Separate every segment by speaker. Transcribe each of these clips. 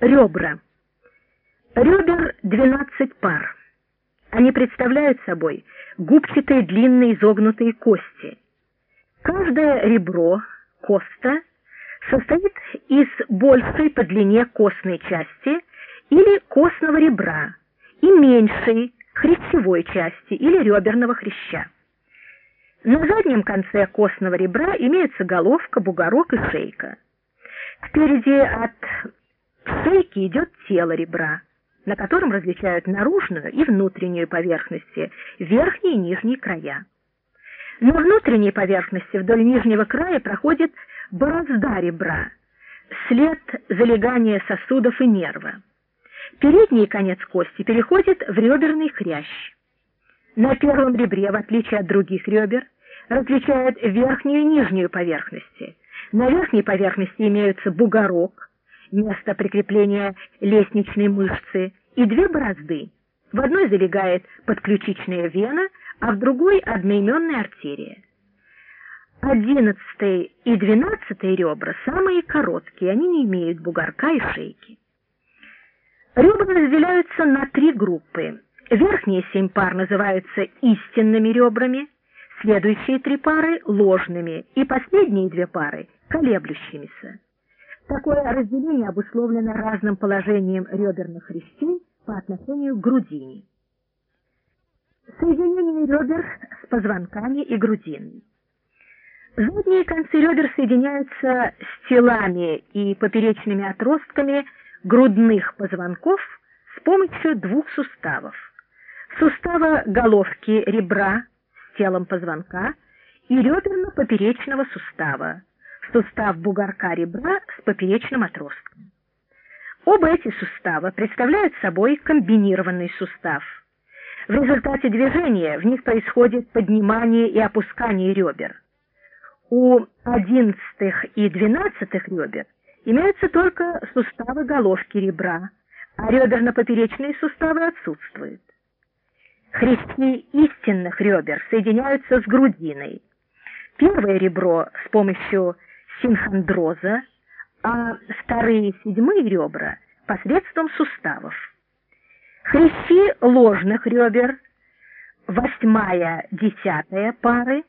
Speaker 1: Ребра. Ребер 12 пар. Они представляют собой губчатые длинные изогнутые кости. Каждое ребро, коста, состоит из большей по длине костной части или костного ребра и меньшей хрящевой части или реберного хряща. На заднем конце костного ребра имеются головка, бугорок и шейка. Спереди от шейки идет тело ребра, на котором различают наружную и внутреннюю поверхности, верхние и нижние края. На внутренней поверхности вдоль нижнего края проходит борозда ребра, след залегания сосудов и нерва. Передний конец кости переходит в реберный хрящ. На первом ребре, в отличие от других ребер, различают верхнюю и нижнюю поверхности. На верхней поверхности имеются бугорок, место прикрепления лестничной мышцы, и две борозды. В одной залегает подключичная вена, а в другой одноименная артерия. Одиннадцатый и двенадцатый ребра самые короткие, они не имеют бугорка и шейки. Ребра разделяются на три группы. Верхние семь пар называются истинными ребрами, следующие три пары – ложными, и последние две пары – колеблющимися. Такое разделение обусловлено разным положением реберных хрящей по отношению к грудине. Соединение ребер с позвонками и грудиной. Задние концы ребер соединяются с телами и поперечными отростками грудных позвонков с помощью двух суставов. Сустава головки ребра с телом позвонка и реберно-поперечного сустава сустав бугорка ребра с поперечным отростком. Оба эти сустава представляют собой комбинированный сустав. В результате движения в них происходит поднимание и опускание ребер. У одиннадцатых и двенадцатых ребер имеются только суставы головки ребра, а реберно-поперечные суставы отсутствуют. Хрящи истинных ребер соединяются с грудиной. Первое ребро с помощью синхондроза, а вторые седьмые ребра посредством суставов. Хрящи ложных ребер, восьмая, десятая пары,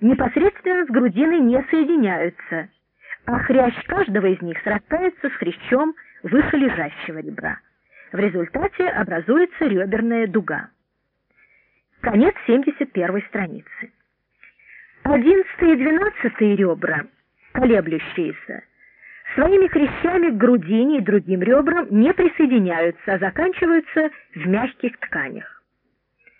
Speaker 1: непосредственно с грудиной не соединяются, а хрящ каждого из них срастается с хрящом выше лежащего ребра. В результате образуется реберная дуга. Конец 71 страницы. Одиннадцатые и двенадцатые ребра колеблющиеся, своими хрящами к грудине и другим ребрам не присоединяются, а заканчиваются в мягких тканях.